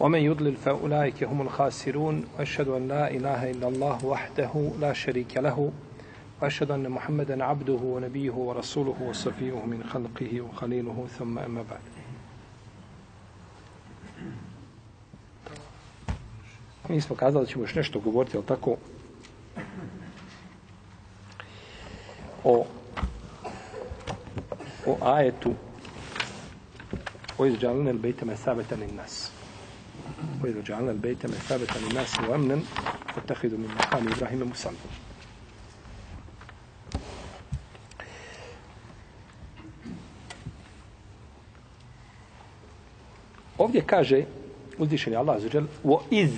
ومن يضلل فأولئك هم الخاسرون. وأشهد أن لا إله إلا الله وحده لا شريك له. وأشهد أن محمدا عبده ونبيه ورسوله وصفيه من خلقه وخليله. ثم أما بعد. Mi smo kazali da ćemo još nešto govoriti, ali tako, o, o ajetu o izđalene il bejte me lin nas. وإذا جعلنا البيت مثابة للناس وأمنا فاتخذوا من مقام إبراهيم مصلى. Ovdje kaže uzvišeni Allah zađel o iz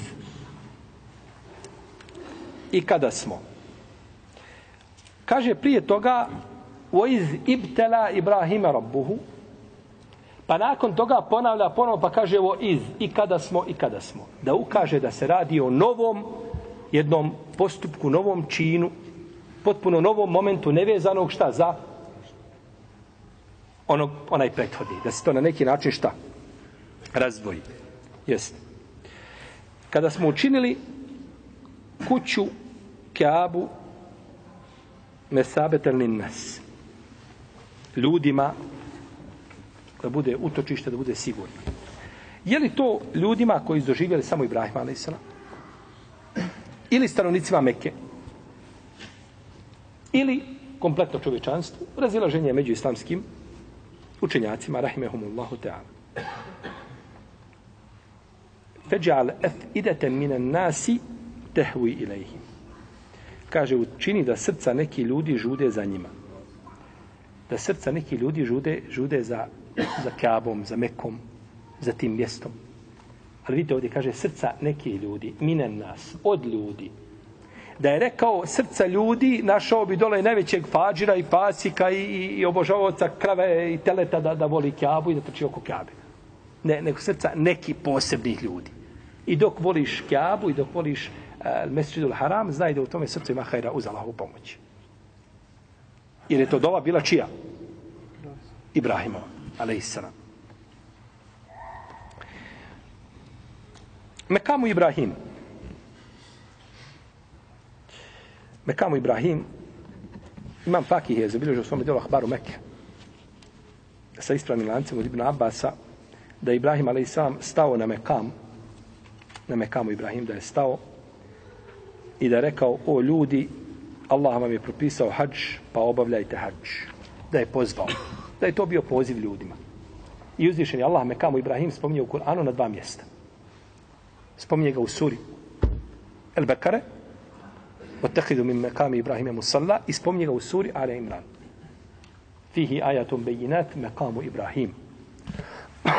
i kada smo. Kaže prije toga o iz ibtela Ibrahima rabbuhu pa nakon toga ponavlja ponovo pa kaže ovo iz i kada smo i kada smo. Da ukaže da se radi o novom jednom postupku, novom činu, potpuno novom momentu nevezanog šta za onog, onaj prethodni. Da se to na neki način šta razdvoji. Jeste. Kada smo učinili kuću Kjabu mesabetelnin nas ljudima da bude utočište, da bude sigurno. Je li to ljudima koji su doživjeli samo Ibrahima a.s. ili stanovnicima Mekke ili kompletno čovječanstvo razilaženje među islamskim učenjacima rahimehumullahu ta'ala feđal idete minan nasi tehvi ilajhim kaže učini da srca neki ljudi žude za njima da srca neki ljudi žude žude za za Kabom, za Mekom, za tim mjestom. Ali vidite ovdje kaže srca neki ljudi, minen nas, od ljudi. Da je rekao srca ljudi, našao bi dole najvećeg fađira i pasika i, i, i obožavaoca krave i teleta da, da voli Kabu i da trči oko Kabe. Ne, nego srca neki posebnih ljudi. I dok voliš Kabu i dok voliš eh, uh, Mesridul Haram, znaj da u tome srcu ima hajra uz Allahu pomoć. Jer je to dova bila čija? Ibrahimova alaihissalam. Mekamu Ibrahim. Mekamu Ibrahim. Imam Fakih je zabilježio u svom djelu Ahbaru Mekke. Sa ispravnim lancem od Ibn Abasa da je Ibrahim a.s. stao na Mekam na Mekamu Ibrahim da je stao i da je rekao o ljudi Allah vam je propisao hađ pa obavljajte hađ da je pozvao da je to bio poziv ljudima. I uzvišen je Allah Mekamu Ibrahim spominje u Kur'anu na dva mjesta. Spominje ga u suri El Bekare, Otehidu min Mekami Ibrahime Musalla, i spominje ga u suri Ale Imran. Fihi ajatum bejinat Mekamu Ibrahim.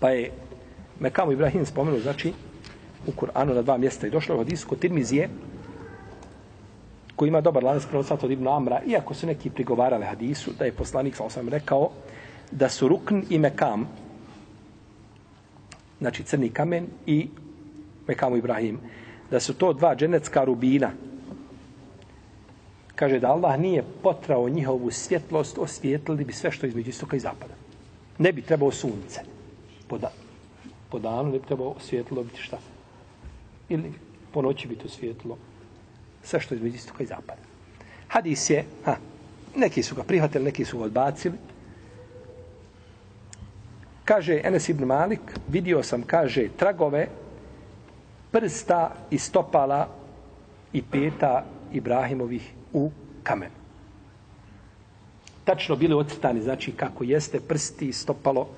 pa je Mekamu Ibrahim spomenuo, znači, u Kur'anu na dva mjesta i došlo je od isko Tirmizije, koji ima dobar lanac prenosat od Ibn Amra, iako su neki prigovarali hadisu, da je poslanik, sam sam rekao, da su rukn i mekam, znači crni kamen i mekamu Ibrahim, da su to dva dženecka rubina. Kaže da Allah nije potrao njihovu svjetlost, osvijetlili bi sve što između istoka i zapada. Ne bi trebao sunce. Po, da, po danu ne bi trebao osvijetlilo biti šta? Ili po noći bi to svjetlo sve što je između istoka i zapada. Hadis je, ha, neki su ga prihvatili, neki su ga odbacili. Kaže Enes ibn Malik, vidio sam, kaže, tragove prsta i stopala i peta Ibrahimovih u kamen. Tačno bili ocrtani, znači kako jeste prsti i stopalo.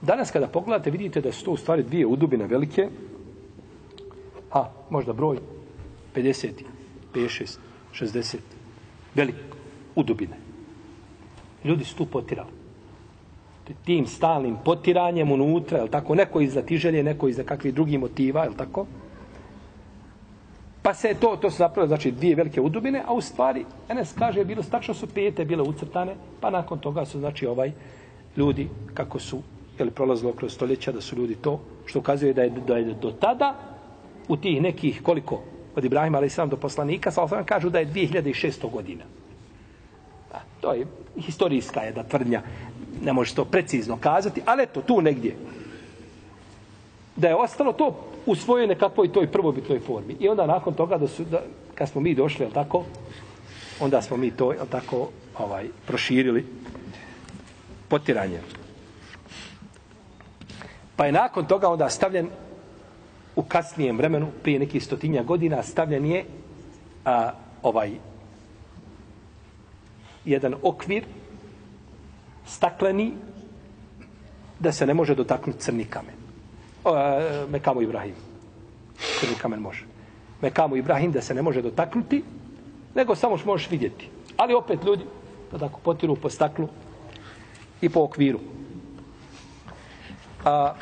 Danas kada pogledate, vidite da su to u stvari dvije udubine velike, a možda broj 50. 5, 60, velik, u dubine. Ljudi su tu potirali. tim stalnim potiranjem unutra, jel tako, neko iz zatiželje, neko iz kakvih drugih motiva, jel tako? Pa se to, to se zapravo, znači, dvije velike udubine, a u stvari, Enes kaže, bilo, stačno su pete bile ucrtane, pa nakon toga su, znači, ovaj, ljudi, kako su, jel, prolazilo kroz stoljeća, da su ljudi to, što ukazuje da je, da je do tada, u tih nekih, koliko, od Ibrahima, ali do poslanika, sa osam kažu da je 2600 godina. A, to je historijska jedna tvrdnja, ne može to precizno kazati, ali eto, tu negdje. Da je ostalo to u svojoj nekakvoj toj prvobitnoj formi. I onda nakon toga, da su, da, kad smo mi došli, je tako, onda smo mi to, je tako, ovaj, proširili potiranje. Pa je nakon toga onda stavljen u kasnijem vremenu, prije nekih stotinja godina, stavljen je a, ovaj jedan okvir stakleni da se ne može dotaknuti crni kamen. O, a, Mekamu Ibrahim. Crni kamen može. Mekamu Ibrahim da se ne može dotaknuti, nego samo što možeš vidjeti. Ali opet ljudi, da tako potiru po staklu i po okviru. A,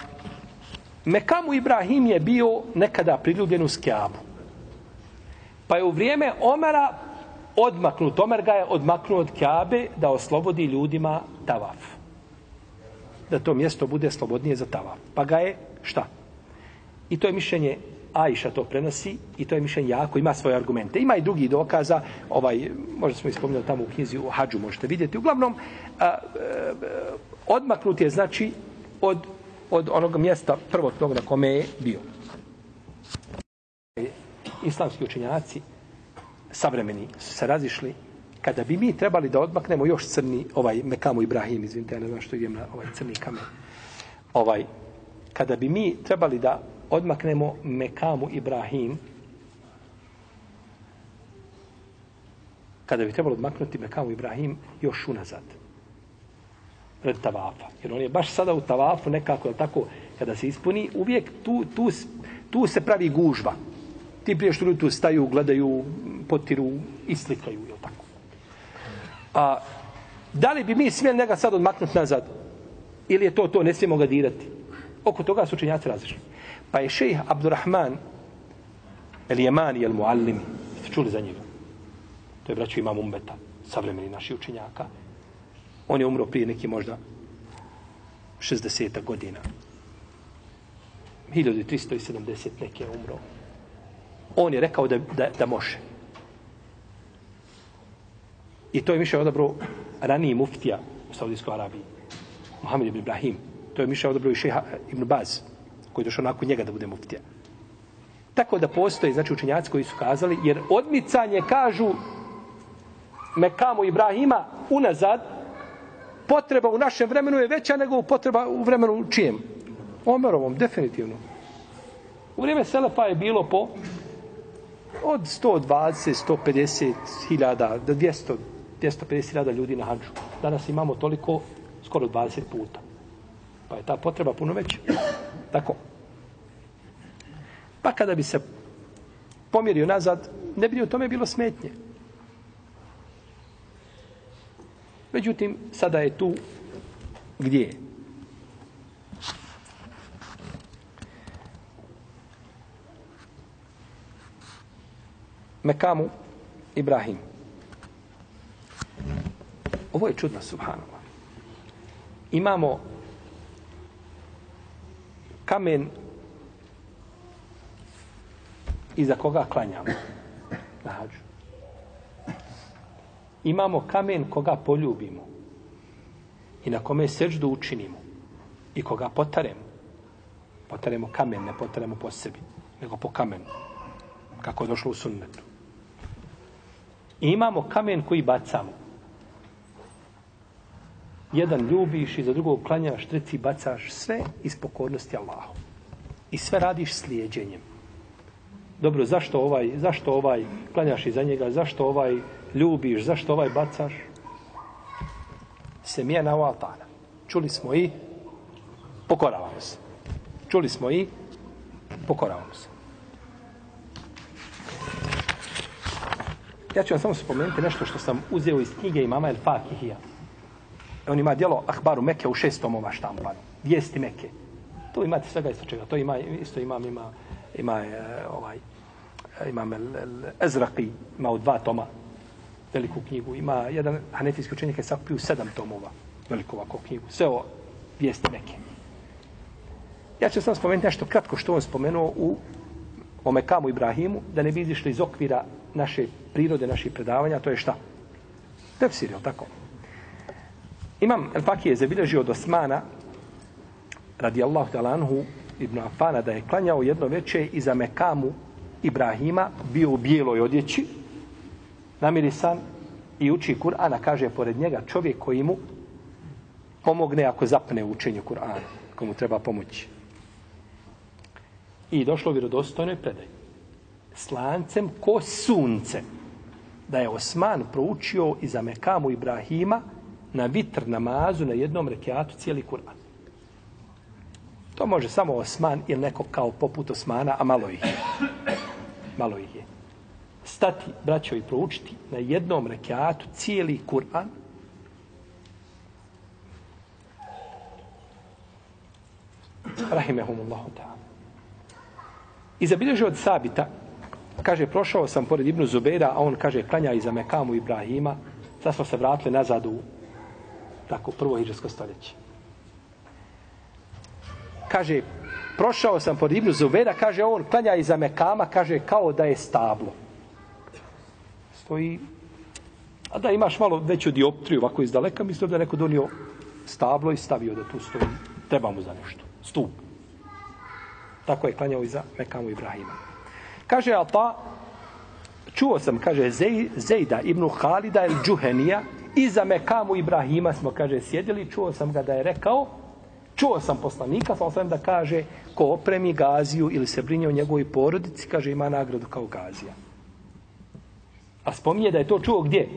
Mekamu Ibrahim je bio nekada priljubljen u Skjabu. Pa je u vrijeme Omera odmaknut, Omer ga je odmaknuo od Kjabe da oslobodi ljudima tavaf. Da to mjesto bude slobodnije za tavaf. Pa ga je šta? I to je mišljenje Ajša to prenosi i to je mišljenje jako, ima svoje argumente. Ima i drugi dokaza, ovaj, možda smo ispominjali tamo u knjizi u Hadžu, možete vidjeti. Uglavnom, a, a, odmaknut je znači od od onog mjesta prvotnog na kome je bio. Islamski učenjaci savremeni su se razišli kada bi mi trebali da odmaknemo još crni ovaj Mekamu Ibrahim, izvinite, ja ne znam što idem na ovaj crni kamen. Ovaj, kada bi mi trebali da odmaknemo Mekamu Ibrahim, kada bi trebalo odmaknuti Mekamu Ibrahim još unazad pred tavafa. Jer on je baš sada u tavafu nekako, tako, kada se ispuni, uvijek tu, tu, tu se pravi gužba. Ti prije što ljudi tu staju, gledaju, potiru, islikaju, je tako? A, da li bi mi smjeli njega sad odmaknuti nazad? Ili je to to, ne smijemo ga dirati? Oko toga su učenjaci različni. Pa je šejh Abdurrahman El Jemani El Muallimi, ste čuli za njega? To je braću imam umbeta, savremeni naši učenjaka. On je umro prije neki možda 60 godina. 1370 neki je umro. On je rekao da, da, da može. I to je mišljao odabro raniji muftija u Saudijskoj Arabiji. Mohamed ibn Ibrahim. To je mišljao odabro i šeha ibn Baz, koji je došao nakon njega da bude muftija. Tako da postoje, znači, učenjaci koji su kazali, jer odmicanje, kažu, Mekamu Ibrahima unazad, potreba u našem vremenu je veća nego potreba u vremenu čijem? Omerovom, definitivno. U vrijeme Selefa je bilo po od 120, 150 hiljada do 200, 250 hiljada ljudi na hađu. Danas imamo toliko, skoro 20 puta. Pa je ta potreba puno veća. Tako. Pa kada bi se pomjerio nazad, ne bi u tome bilo smetnje. Međutim, sada je tu gdje je? Mekamu Ibrahim. Ovo je čudno, subhanallah. Imamo kamen iza koga klanjamo na hađu imamo kamen koga poljubimo i na kome seždu učinimo i koga potaremo. Potaremo kamen, ne potaremo po sebi, nego po kamenu. Kako je došlo u sunnetu. I imamo kamen koji bacamo. Jedan ljubiš i za drugog klanjaš, treci bacaš sve iz pokornosti Allahu. I sve radiš slijedjenjem. Dobro, zašto ovaj, zašto ovaj klanjaš iza njega, zašto ovaj ljubiš, zašto ovaj bacaš? Se mije na altana. Čuli smo i pokoravamo se. Čuli smo i pokoravamo se. Ja ću vam samo spomenuti nešto što sam uzeo iz knjige imama El Fakihija. E, on ima djelo Ahbaru Mekke u šest tomova štampanu. Vijesti Mekke. To imate svega isto čega. To ima, isto imam, ima, ima e, ovaj, imam el, el, Ezraqi, ima u dva toma veliku knjigu. Ima jedan hanefijski učenjak je sakupio sedam tomova veliku ovakvu knjigu. Sve o vijesti neke. Ja ću sam spomenuti nešto kratko što on spomenuo u o Mekamu Ibrahimu, da ne bi izišli iz okvira naše prirode, naših predavanja, to je šta? Tefsir, je tako? Imam El Fakije je zabilježio od Osmana, radijallahu talanhu, Ibn Afana, da je klanjao jedno veče iza Mekamu Ibrahima, bio u bijeloj odjeći, namirisan i uči Kur'ana, kaže pored njega čovjek koji mu pomogne ako zapne u učenju Kur'ana, komu treba pomoći. I došlo vjerodostojno predaj. Slancem ko sunce. Da je Osman proučio i za Mekamu Ibrahima na vitr namazu na jednom rekiatu cijeli Kur'an. To može samo Osman ili neko kao poput Osmana, a malo ih je. Malo ih je. Stati, braćo, i proučiti na jednom rekiatu cijeli Kur'an. Rahimehumullahu ta'ala. I zabilježio od Sabita, kaže, prošao sam pored Ibnu Zubeira, a on kaže, klanja iza Mekamu Ibrahima, sad smo se vratili nazad u tako, prvo hiđarsko stoljeće. Kaže, prošao sam pored Ibnu Zubeira, kaže, on klanja iza Mekama, kaže, kao da je stablo. Stoji, a da imaš malo veću dioptriju, ovako iz daleka, mislim da je neko donio stablo i stavio da tu stoji. Treba mu za nešto. Stup. Tako je klanjao za Mekamu Ibrahima. Kaže Ata, pa, čuo sam, kaže Zejda ibn Halida el Džuhenija, iza Mekamu Ibrahima smo, kaže, sjedili, čuo sam ga da je rekao, čuo sam poslanika, sam sam da kaže, ko opremi Gaziju ili se brinje o njegovoj porodici, kaže, ima nagradu kao Gazija. A spominje da je to čuo gdje?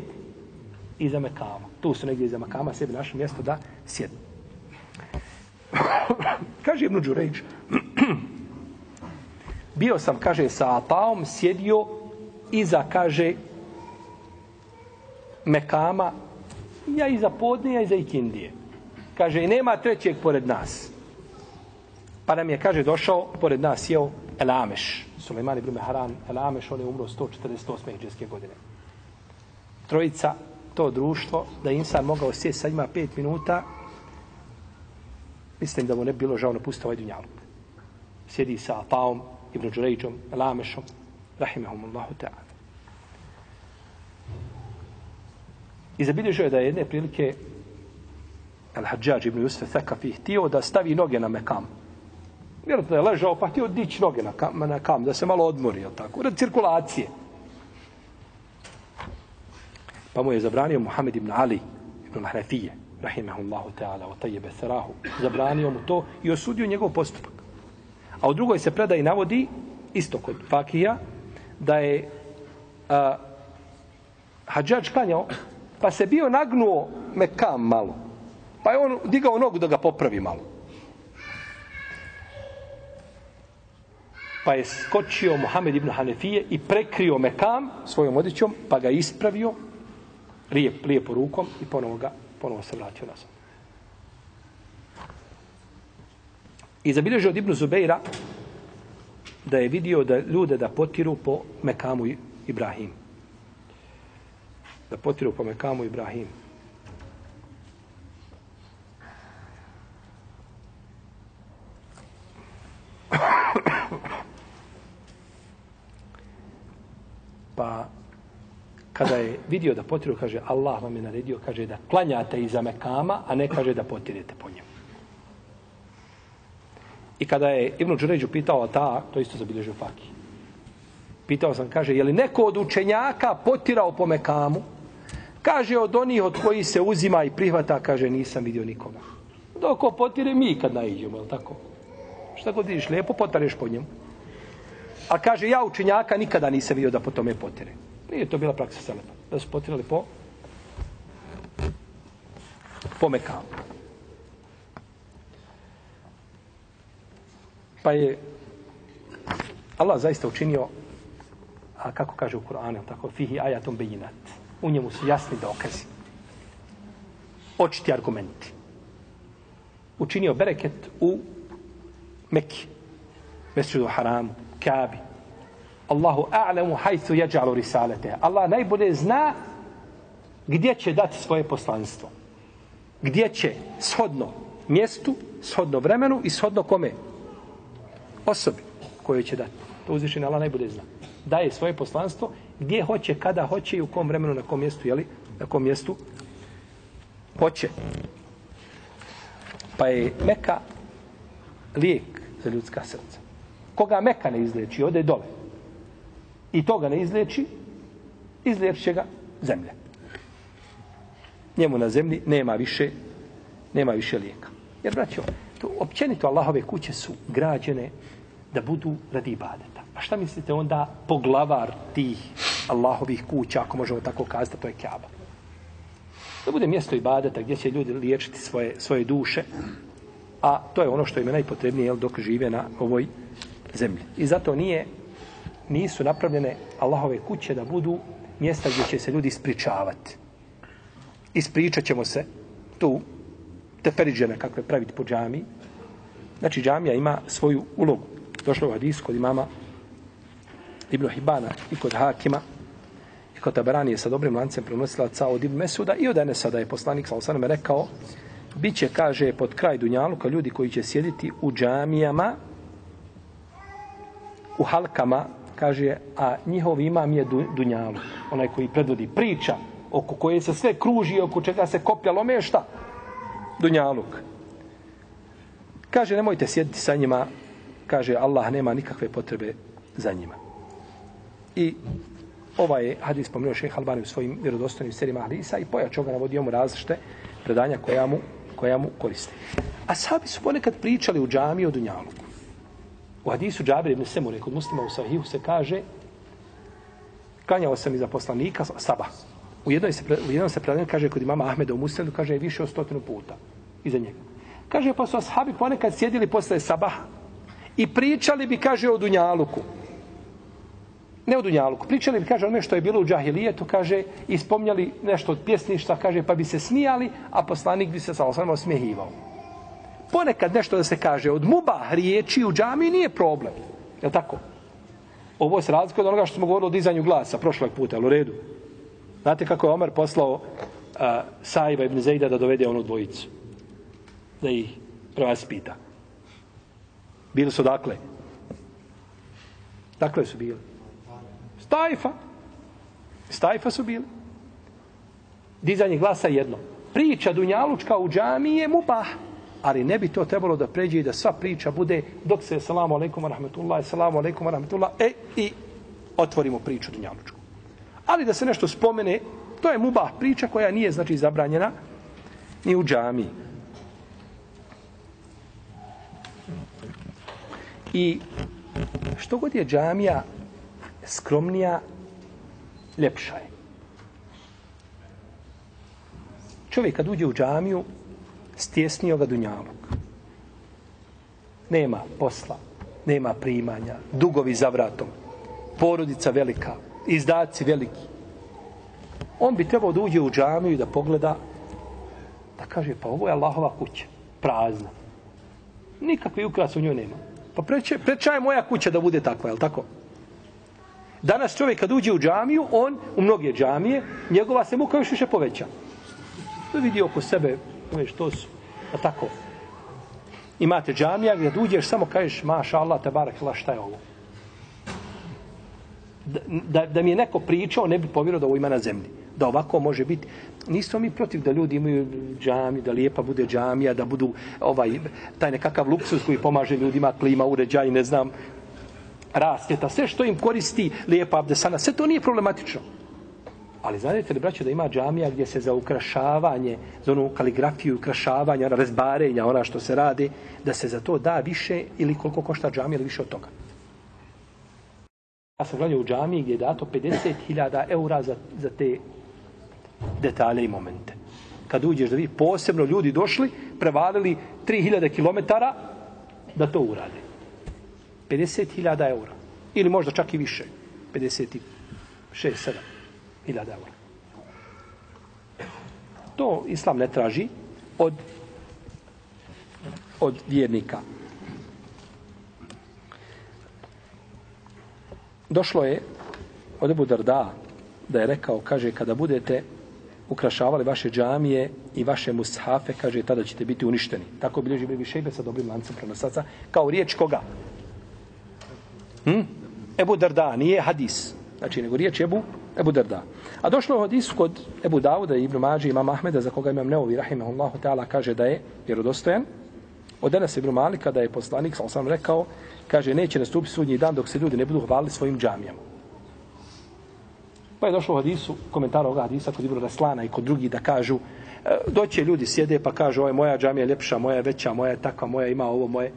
Iza Mekama. Tu su negdje iza Mekama, sebi našli mjesto da sjednu. kaže Ibn Đurejč, bio sam, kaže, sa Ataom, sjedio iza, kaže, Mekama, ja iza podne, ja iza Ikindije. Kaže, i nema trećeg pored nas. Pa nam je, kaže, došao, pored nas jeo El Ameš, Suleiman ibn Meharan, El Ameš, on je umro 148. iđeske godine. Trojica, to društvo, da insan mogao sjeti sa njima pet minuta, mislim da mu ne bilo žao napustiti ovaj dunjaluk. Sjedi sa Ataom, Ibn Đurejđom, Lamešom, rahimahumullahu ta'ala. I zabilježio je da je jedne prilike Al-Hadžađ ibn Yusuf Thakafi htio da stavi noge na Mekam. Vjerojatno je ležao pa htio dići noge na kam, na kam da se malo odmori, jel tako? Red cirkulacije. Pa mu je zabranio Muhammed ibn Ali ibn Mahrafije, rahimahullahu ta'ala, o tajjebe sarahu. Zabranio mu to i osudio njegov postupak. A u drugoj se predaj navodi, isto kod Fakija, da je a, hađač klanjao, pa se bio nagnuo Mekam malo. Pa je on digao nogu da ga popravi malo. Pa je skočio Mohamed ibn Hanefije i prekrio Mekam svojom odjećom, pa ga ispravio lijep, lijepo rukom i ponovo ga ponovo se vratio nazad. I zabilježio od Ibnu Zubeira da je vidio da ljude da potiru po Mekamu Ibrahim. Da potiru po Mekamu Ibrahim. Pa kada je vidio da potiru, kaže Allah vam je naredio, kaže da klanjate iza Mekama, a ne kaže da potirete po njemu. I kada je Ibn Đuređu pitao ta, to isto zabilježio Faki. Pitao sam, kaže, je li neko od učenjaka potirao po Mekamu? Kaže, od onih od koji se uzima i prihvata, kaže, nisam vidio nikoga. Dok potire mi kad naiđemo, je tako? Šta god vidiš, lijepo potareš po njemu. A kaže, ja učenjaka nikada nisam vidio da po tome potire. Nije to bila praksa Selepa. Da su potirali po po Mekamu. Pa je Allah zaista učinio, a kako kaže u Kur'anu, tako, fihi ajatom bejinat. U njemu su jasni dokazi. očiti argumenti. Učinio bereket u Mekki, Mesčidu Haramu, Kabi. Allahu a'lamu hajthu jeđalu risalete. Allah najbolje zna gdje će dati svoje poslanstvo. Gdje će shodno mjestu, shodno vremenu i shodno kome? Osobi koje će dati. To uzvišenje Allah najbolje zna. Daje svoje poslanstvo gdje hoće, kada hoće i u kom vremenu, na kom mjestu, jeli? Na kom mjestu hoće. Pa je Meka lijek za ljudska srca. Koga Meka ne izleči, ode dole. I toga ne izleči, izliječi ga zemlja. Njemu na zemlji nema više nema više lijeka. Jer, braćo, to, općenito Allahove kuće su građene da budu radi ibadeta. A šta mislite onda poglavar tih Allahovih kuća, ako možemo tako kazati, to je Kaaba. Da bude mjesto ibadeta gdje će ljudi liječiti svoje, svoje duše, a to je ono što im je najpotrebnije jel, dok žive na ovoj zemlji. I zato nije, nisu napravljene Allahove kuće da budu mjesta gdje će se ljudi ispričavati. Ispričat ćemo se tu teferiđene kakve praviti po džami. Znači džamija ima svoju ulogu. Došlo u hadis kod imama Ibn Hibana i kod Hakima i kod Tabaranije sa dobrim lancem prenosilaca od Ibn Mesuda i od Enesa da je poslanik sa osaname rekao bit će, kaže, pod kraj Dunjaluka ljudi koji će sjediti u džamijama u halkama, kaže, a njihov imam je dunjalu, onaj koji predvodi priča oko koje se sve kruži, oko čega se koplja lome, šta? Dunjaluk. Kaže, nemojte sjediti sa njima, kaže, Allah nema nikakve potrebe za njima. I ovaj hadis spomenuo šeha Albani u svojim vjerodostojnim serijama hadisa i pojačao ga navodio mu različite predanja koja mu, koja mu koriste. A sabi su ponekad pričali u džami o Dunjaluku. U hadisu Džabir ibn Semure kod muslima u Sahihu se kaže klanjao sam iza poslanika Saba. U jednoj se, u jednom se predanju kaže kod imama Ahmeda u Muslimu kaže više od stotinu puta iza njega. Kaže pa su ashabi ponekad sjedili posle Sabaha i pričali bi kaže o Dunjaluku ne o Dunjaluku. Pričali bi, kaže, ono što je bilo u džahilijetu, kaže, i spomnjali nešto od pjesništa, kaže, pa bi se smijali, a poslanik bi se sa osnovno osmijehivao. Ponekad nešto da se kaže od mubah riječi u džami nije problem. Je li tako? Ovo se razlikuje od onoga što smo govorili o dizanju glasa prošlog puta, ali u redu. Znate kako je Omer poslao uh, Saiba ibn Zejda da dovede onu dvojicu? Da ih prva spita. Bili su dakle? Dakle su bili. Stajfa. Stajfa su bili. Dizanje glasa jedno. Priča Dunjalučka u džami je mubah. Ali ne bi to trebalo da pređe i da sva priča bude dok se salamu alaikum rahmetullah, salamu alaikum rahmetullah, e i otvorimo priču Dunjalučku. Ali da se nešto spomene, to je mubah priča koja nije znači zabranjena ni u džami. I što god je džamija skromnija, ljepša je. Čovjek kad uđe u džamiju, stjesnio ga dunjalog. Nema posla, nema primanja, dugovi za vratom, porodica velika, izdaci veliki. On bi trebao da uđe u džamiju i da pogleda, da kaže, pa ovo je Allahova kuća, prazna. Nikakve ukras u njoj nema. Pa preče, preča je moja kuća da bude takva, je li tako? Danas čovjek kad uđe u džamiju, on u mnoge džamije, njegova se muka još više poveća. To vidi oko sebe, već to su, a tako. Imate džamija gdje uđeš, samo kažeš, maša Allah, te barak, šta je ovo? Da, da, da mi je neko pričao, ne bi povjerao da ovo ima na zemlji. Da ovako može biti. Nismo mi protiv da ljudi imaju džamiju, da lijepa bude džamija, da budu ovaj, taj nekakav luksus koji pomaže ljudima, klima, uređaj, ne znam, rasvjeta, sve što im koristi lijepa abdesana, sve to nije problematično. Ali znate li, braće, da ima džamija gdje se za ukrašavanje, za onu kaligrafiju ukrašavanja, razbarenja, ona što se radi, da se za to da više ili koliko košta džamija ili više od toga. Ja sam gledao u džamiji gdje je dato 50.000 eura za, za te detalje i momente. Kad uđeš da vi posebno ljudi došli, prevalili 3000 km da to urade. 50.000 eura. Ili možda čak i više. 56, 7 hiljada eura. to islam ne traži od od vjernika. Došlo je od Ebu Darda da je rekao, kaže, kada budete ukrašavali vaše džamije i vaše mushafe, kaže, tada ćete biti uništeni. Tako bilježi Bibi Šejbe sa dobrim lancem prenosaca, kao riječ koga? Hm? Ebu Darda, nije hadis. Znači, nego riječ Ebu, Ebu Derda. A došlo je hadis kod Ebu Dauda i Ibn Mađi, imam Ahmeda, za koga imam Neovi, rahimahullahu ta'ala, kaže da je vjerodostojan. Od danas Ibn Malika, da je poslanik, sam sam rekao, kaže, neće nastupiti sudnji dan dok se ljudi ne budu hvalili svojim džamijama. Pa je došlo u hadisu, komentar ovoga hadisa kod Ibn Raslana i kod drugih da kažu, e, doće ljudi sjede pa kažu, ovo je moja džamija ljepša, moja je veća, moja je takva, moja ima ovo, moje.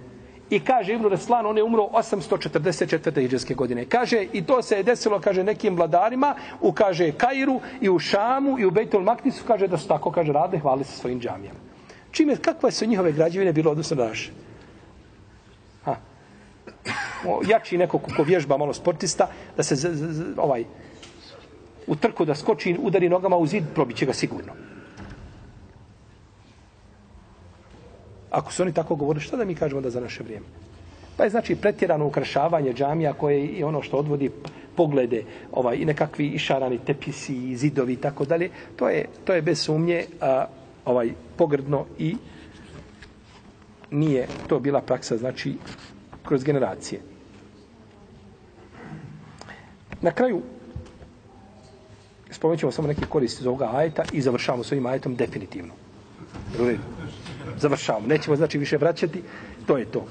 I kaže Ibn Raslan, on je umro 844. iđeske godine. Kaže, i to se je desilo, kaže, nekim vladarima u, kaže, Kairu i u Šamu i u Bejtul Maktisu, kaže, da su tako, kaže, rade, hvali se svojim džamijama. Čime, kakve su njihove građevine bilo odnosno na naše? Ha. O, jači neko ko vježba malo sportista, da se z, z, z, ovaj, u trku da skoči, udari nogama u zid, probiće ga sigurno. Ako su oni tako govorili, šta da mi kažemo da za naše vrijeme? Pa je znači pretjerano ukrašavanje džamija koje je ono što odvodi poglede ovaj, i nekakvi išarani tepisi i zidovi i tako dalje. To je, to je bez sumnje a, ovaj pogrdno i nije to bila praksa znači kroz generacije. Na kraju spomenut ćemo samo neke koristi iz ovoga ajeta i završavamo s ovim ajetom definitivno. Drugi, završavamo. Nećemo znači više vraćati. To je to.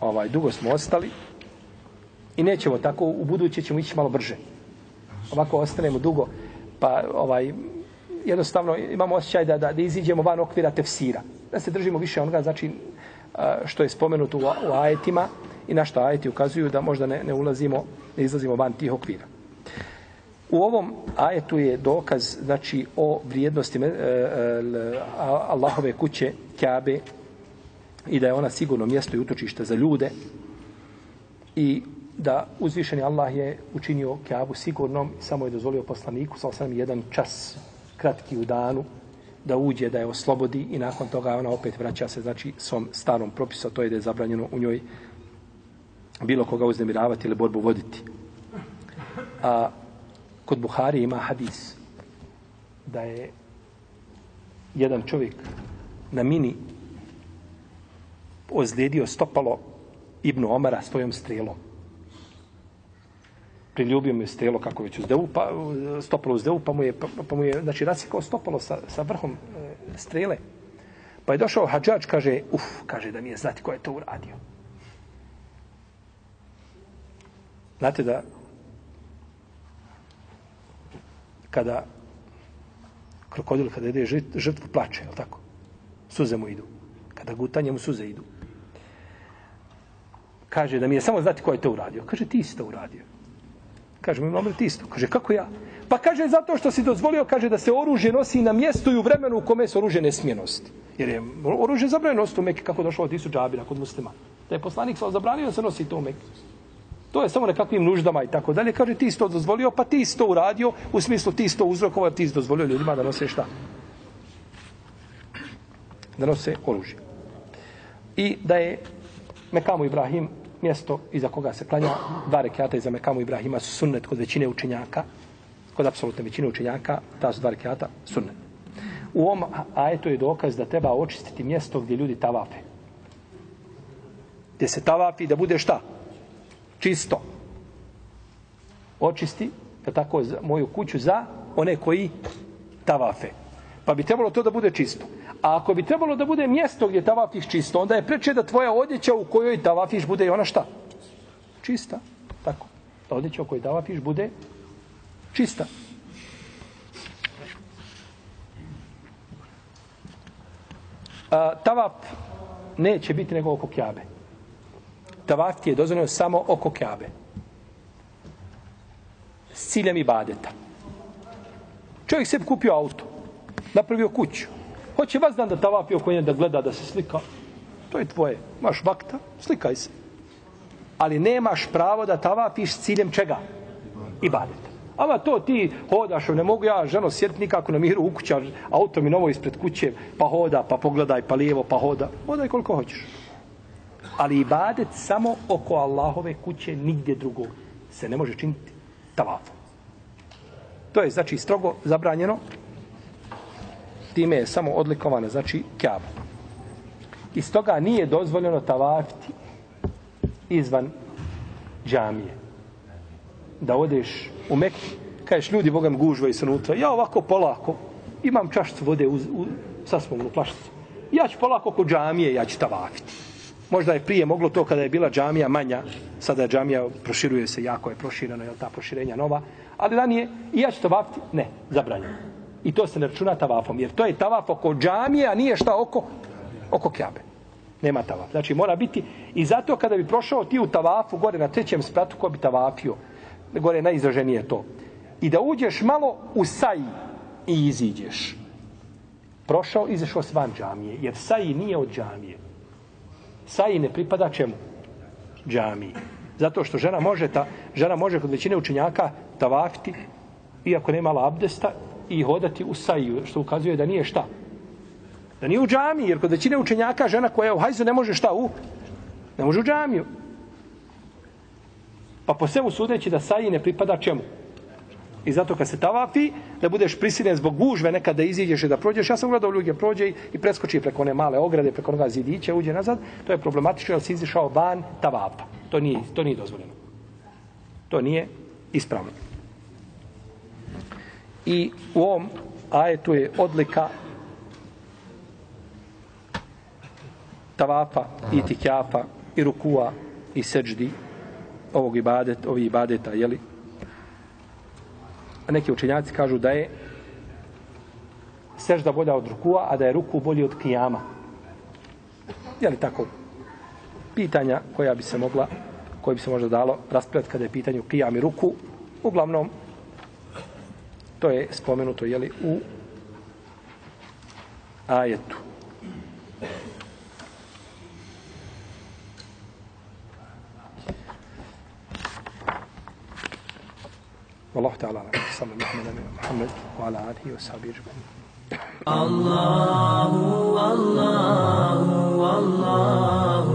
Ovaj, dugo smo ostali i nećemo tako, u buduće ćemo ići malo brže. Ovako ostanemo dugo, pa ovaj, jednostavno imamo osjećaj da, da, da iziđemo van okvira tefsira. Da se držimo više onoga, znači, što je spomenuto u, u ajetima i na što ajeti ukazuju da možda ne, ne ulazimo, ne izlazimo van tih okvira. U ovom ajetu je dokaz znači o vrijednosti e, e, Allahove kuće Kjabe i da je ona sigurno mjesto i utočište za ljude i da uzvišeni Allah je učinio Kjabu sigurnom i samo je dozvolio poslaniku sa osam jedan čas kratki u danu da uđe, da je oslobodi i nakon toga ona opet vraća se znači svom starom propisu, to je da je zabranjeno u njoj bilo koga uznemiravati ili borbu voditi. A kod Buhari ima hadis da je jedan čovjek na mini ozlijedio stopalo Ibnu Omara svojom strelom. Priljubio mu je strelo kako već uzdevu, pa, stopalo uzdevu, pa mu je, pa mu je znači, rasikao stopalo sa, sa vrhom e, strele. Pa je došao hađač, kaže, uf, kaže da mi je znati ko je to uradio. Znate da kada krokodil kada ide žrtvu plače, je tako? Suze mu idu. Kada gutanje mu suze idu. Kaže da mi je samo znati ko je to uradio. Kaže ti si to uradio. Kaže mi malo ti isto. Kaže kako ja? Pa kaže zato što si dozvolio kaže da se oružje nosi na mjestu i u vremenu u kome se oružje ne smije nositi. Jer je oružje zabranjeno nositi u Mekke kako došlo od Isu Džabira kod muslima. Da je poslanik sa zabranio se nosi to u Mekke. To je samo nekakvim nuždama i tako dalje. Kaže, ti isto dozvolio, pa ti isto uradio, u smislu ti isto uzrokovao, ti si dozvolio ljudima da nose šta? Da nose oružje. I da je Mekamu Ibrahim mjesto iza koga se klanja dva rekiata iza Mekamu Ibrahima su sunnet kod većine učenjaka, kod apsolutne većine učenjaka, ta su dva rekiata sunnet. U ovom ajetu je dokaz da treba očistiti mjesto gdje ljudi tavafe. Gdje se tavafi da bude šta? Čisto. Očisti, da tako, moju kuću za one koji tavafe. Pa bi trebalo to da bude čisto. A ako bi trebalo da bude mjesto gdje tavafiš čisto, onda je preče da tvoja odjeća u kojoj tavafiš bude i ona šta? Čista. Tako. Da odjeća u kojoj tavafiš bude čista. A, tavaf neće biti nego oko kjabe tavaf ti je dozvoljeno samo oko Kabe. S ciljem ibadeta. Čovjek se kupio auto, napravio kuću. Hoće vas dan da tavafi oko nje, da gleda, da se slika. To je tvoje. Maš vakta, slikaj se. Ali nemaš pravo da tavafiš s ciljem čega? Ibadeta. Ama to ti hodaš, ne mogu ja ženo sjetiti nikako na miru u kuća, auto mi novo ispred kuće, pa hoda, pa pogledaj, pa lijevo, pa hoda. Hodaj koliko hoćeš. Ali ibadet samo oko Allahove kuće, nigdje drugo se ne može činiti tavafom. To je znači strogo zabranjeno. Time je samo odlikovana znači kjaba. I stoga nije dozvoljeno tavafiti izvan džamije. Da odeš u Mekke, kažeš ljudi, Bogam gužva i se unutra, ja ovako polako, imam čašcu vode u, u sasmognu plašticu. Ja ću polako oko džamije, ja ću tavafiti. Možda je prije moglo to kada je bila džamija manja, sada je džamija proširuje se, jako je proširena, je ta proširenja nova, ali ranije, i ja ću tavafiti, ne, zabranjeno. I to se ne računa tavafom, jer to je tavaf oko džamije, a nije šta oko, oko kjabe. Nema tavaf. Znači mora biti, i zato kada bi prošao ti u tavafu, gore na trećem spratu, ko bi tavafio, gore najizraženije to. I da uđeš malo u saji i iziđeš. Prošao, izašao s van džamije, jer saji nije od džamije. Saji ne pripada čemu? Džamiji. Zato što žena može, ta, žena može kod većine učenjaka tavafiti, iako nema abdesta, i hodati u saju, što ukazuje da nije šta? Da nije u džami, jer kod većine učenjaka žena koja je u hajzu ne može šta u? Ne može u džamiju. Pa po svemu sudeći da saji ne pripada čemu? I zato kad se tavafi, da budeš prisiljen zbog gužve nekada da iziđeš i da prođeš. Ja sam gledao ljudi prođe i preskoči preko one male ograde, preko onoga zidića, uđe nazad. To je problematično jer si izišao van tavafa. To nije, to nije dozvoljeno. To nije ispravno. I u ovom ajetu je odlika tavafa i tikjafa i rukua i seđdi ovog ibadet, ovih ibadeta, jeli? A neki učenjaci kažu da je sežda bolja od rukua, a da je ruku bolji od kijama. Je li tako? Pitanja koja bi se mogla, koje bi se možda dalo raspravljati kada je pitanje kijam i ruku. Uglavnom, to je spomenuto, jeli, u ajetu. والله تعالى على صلى الله على محمد وعلى آله وصحبه أجمعين. الله الله الله